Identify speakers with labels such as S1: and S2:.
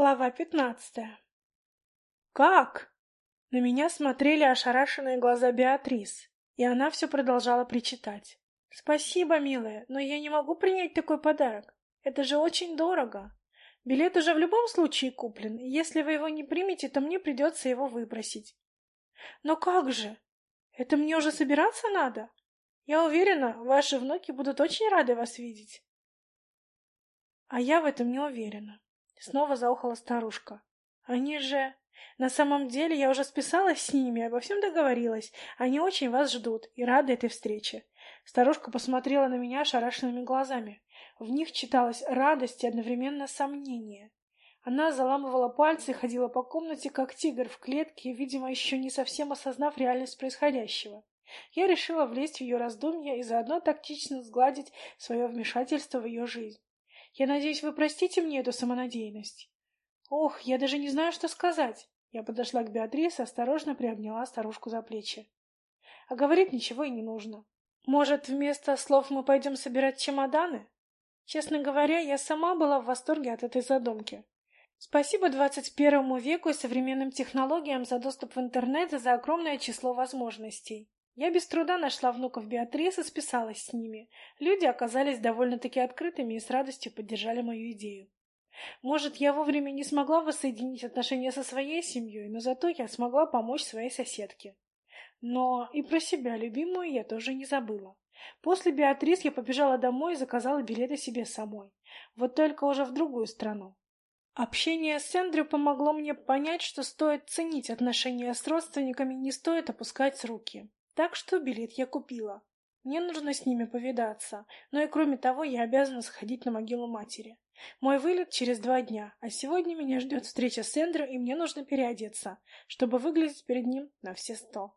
S1: Глава пятнадцатая. «Как?» На меня смотрели ошарашенные глаза Беатрис, и она все продолжала причитать. «Спасибо, милая, но я не могу принять такой подарок. Это же очень дорого. Билет уже в любом случае куплен, и если вы его не примете, то мне придется его выбросить». «Но как же? Это мне уже собираться надо? Я уверена, ваши внуки будут очень рады вас видеть». «А я в этом не уверена. Снова заухала старушка. Они же... На самом деле я уже списалась с ними, обо всем договорилась. Они очень вас ждут и рады этой встрече. Старушка посмотрела на меня ошарашенными глазами. В них читалась радость и одновременно сомнение. Она заламывала пальцы и ходила по комнате, как тигр в клетке, видимо, еще не совсем осознав реальность происходящего. Я решила влезть в ее раздумья и заодно тактично сгладить свое вмешательство в ее жизнь. Я надеюсь, вы простите мне эту самонадеянность. Ох, я даже не знаю, что сказать. Я подошла к Беатрисе, осторожно приобняла старушку за плечи. А говорить ничего и не нужно. Может, вместо слов мы пойдем собирать чемоданы? Честно говоря, я сама была в восторге от этой задумки. Спасибо 21 веку и современным технологиям за доступ в интернет и за огромное число возможностей. Я без труда нашла внуков Беатрис и списалась с ними. Люди оказались довольно-таки открытыми и с радостью поддержали мою идею. Может, я вовремя не смогла воссоединить отношения со своей семьей, но зато я смогла помочь своей соседке. Но и про себя любимую я тоже не забыла. После Беатрис я побежала домой и заказала билеты себе самой. Вот только уже в другую страну. Общение с Эндрю помогло мне понять, что стоит ценить отношения с родственниками, не стоит опускать руки. Так что билет я купила. Мне нужно с ними повидаться, но и кроме того я обязана сходить на могилу матери. Мой вылет через два дня, а сегодня меня ждет встреча с Эндрю, и мне нужно переодеться, чтобы выглядеть перед ним на все сто.